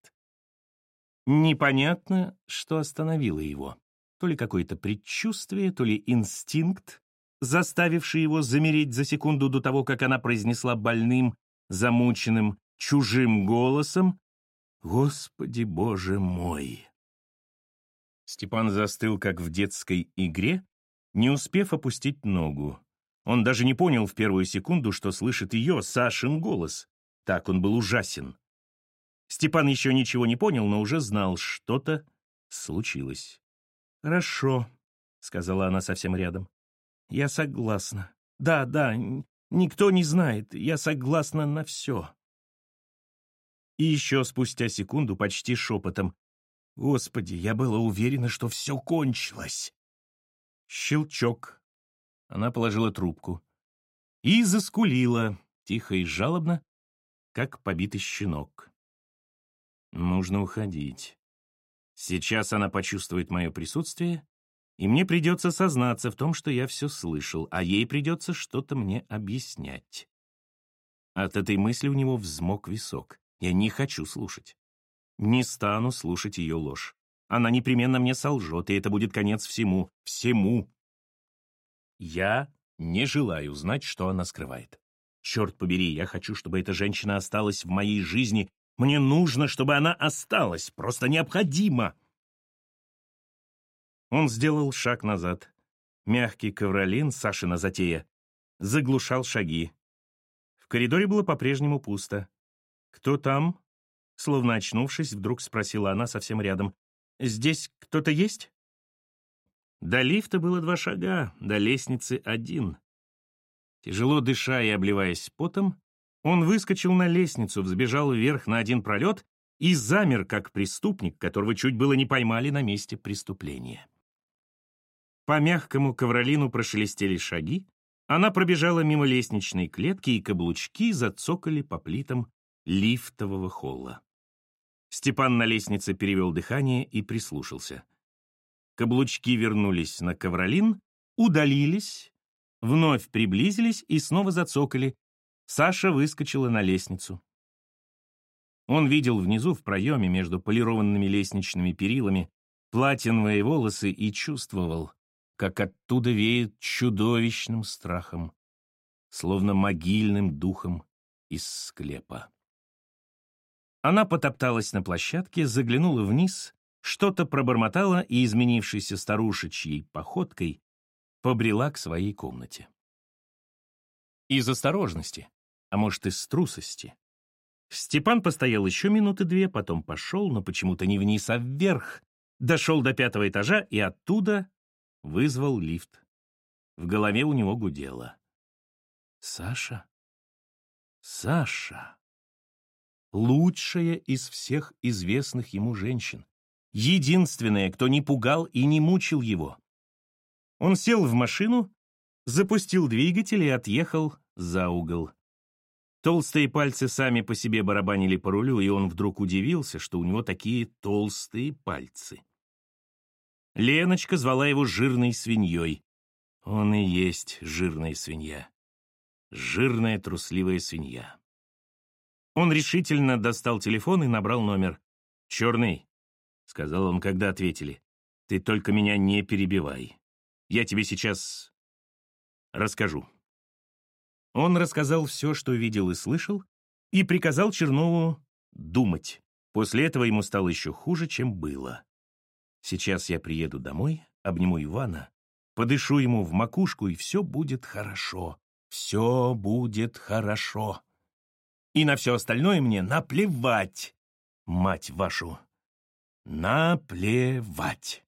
Непонятно, что остановило его. То ли какое-то предчувствие, то ли инстинкт, заставивший его замереть за секунду до того, как она произнесла больным, замученным, чужим голосом «Господи, Боже мой!». Степан застыл, как в детской игре, не успев опустить ногу. Он даже не понял в первую секунду, что слышит ее, Сашин голос. Так он был ужасен. Степан еще ничего не понял, но уже знал, что-то случилось. «Хорошо», — сказала она совсем рядом. «Я согласна. Да, да, никто не знает. Я согласна на все». И еще спустя секунду почти шепотом. «Господи, я была уверена, что все кончилось». Щелчок. Она положила трубку. И заскулила, тихо и жалобно, как побитый щенок. Нужно уходить. Сейчас она почувствует мое присутствие, и мне придется сознаться в том, что я все слышал, а ей придется что-то мне объяснять. От этой мысли у него взмок висок. Я не хочу слушать. Не стану слушать ее ложь. Она непременно мне солжет, и это будет конец всему. Всему. Я не желаю знать, что она скрывает. Черт побери, я хочу, чтобы эта женщина осталась в моей жизни. Мне нужно, чтобы она осталась. Просто необходимо. Он сделал шаг назад. Мягкий ковролин, Сашина затея, заглушал шаги. В коридоре было по-прежнему пусто. «Кто там?» Словно очнувшись, вдруг спросила она совсем рядом. «Здесь кто-то есть?» До лифта было два шага, до лестницы один. Тяжело дыша и обливаясь потом, он выскочил на лестницу, взбежал вверх на один пролет и замер, как преступник, которого чуть было не поймали на месте преступления. По мягкому ковролину прошелестели шаги, она пробежала мимо лестничной клетки, и каблучки зацокали по плитам лифтового холла. Степан на лестнице перевел дыхание и прислушался. Каблучки вернулись на ковролин, удалились, вновь приблизились и снова зацокали. Саша выскочила на лестницу. Он видел внизу в проеме между полированными лестничными перилами платиновые волосы и чувствовал, как оттуда веет чудовищным страхом, словно могильным духом из склепа. Она потопталась на площадке, заглянула вниз что-то пробормотала и, изменившейся старушечьей походкой, побрела к своей комнате. Из осторожности, а может, из трусости. Степан постоял еще минуты две, потом пошел, но почему-то не вниз, а вверх, дошел до пятого этажа и оттуда вызвал лифт. В голове у него гудело. «Саша? Саша!» Лучшая из всех известных ему женщин единственная, кто не пугал и не мучил его. Он сел в машину, запустил двигатель и отъехал за угол. Толстые пальцы сами по себе барабанили по рулю, и он вдруг удивился, что у него такие толстые пальцы. Леночка звала его жирной свиньей. Он и есть жирная свинья. Жирная трусливая свинья. Он решительно достал телефон и набрал номер. «Черный, — сказал он, когда ответили. «Ты только меня не перебивай. Я тебе сейчас расскажу». Он рассказал все, что видел и слышал, и приказал Чернову думать. После этого ему стало еще хуже, чем было. «Сейчас я приеду домой, обниму Ивана, подышу ему в макушку, и все будет хорошо. Все будет хорошо. И на все остальное мне наплевать, мать вашу». Наплевать.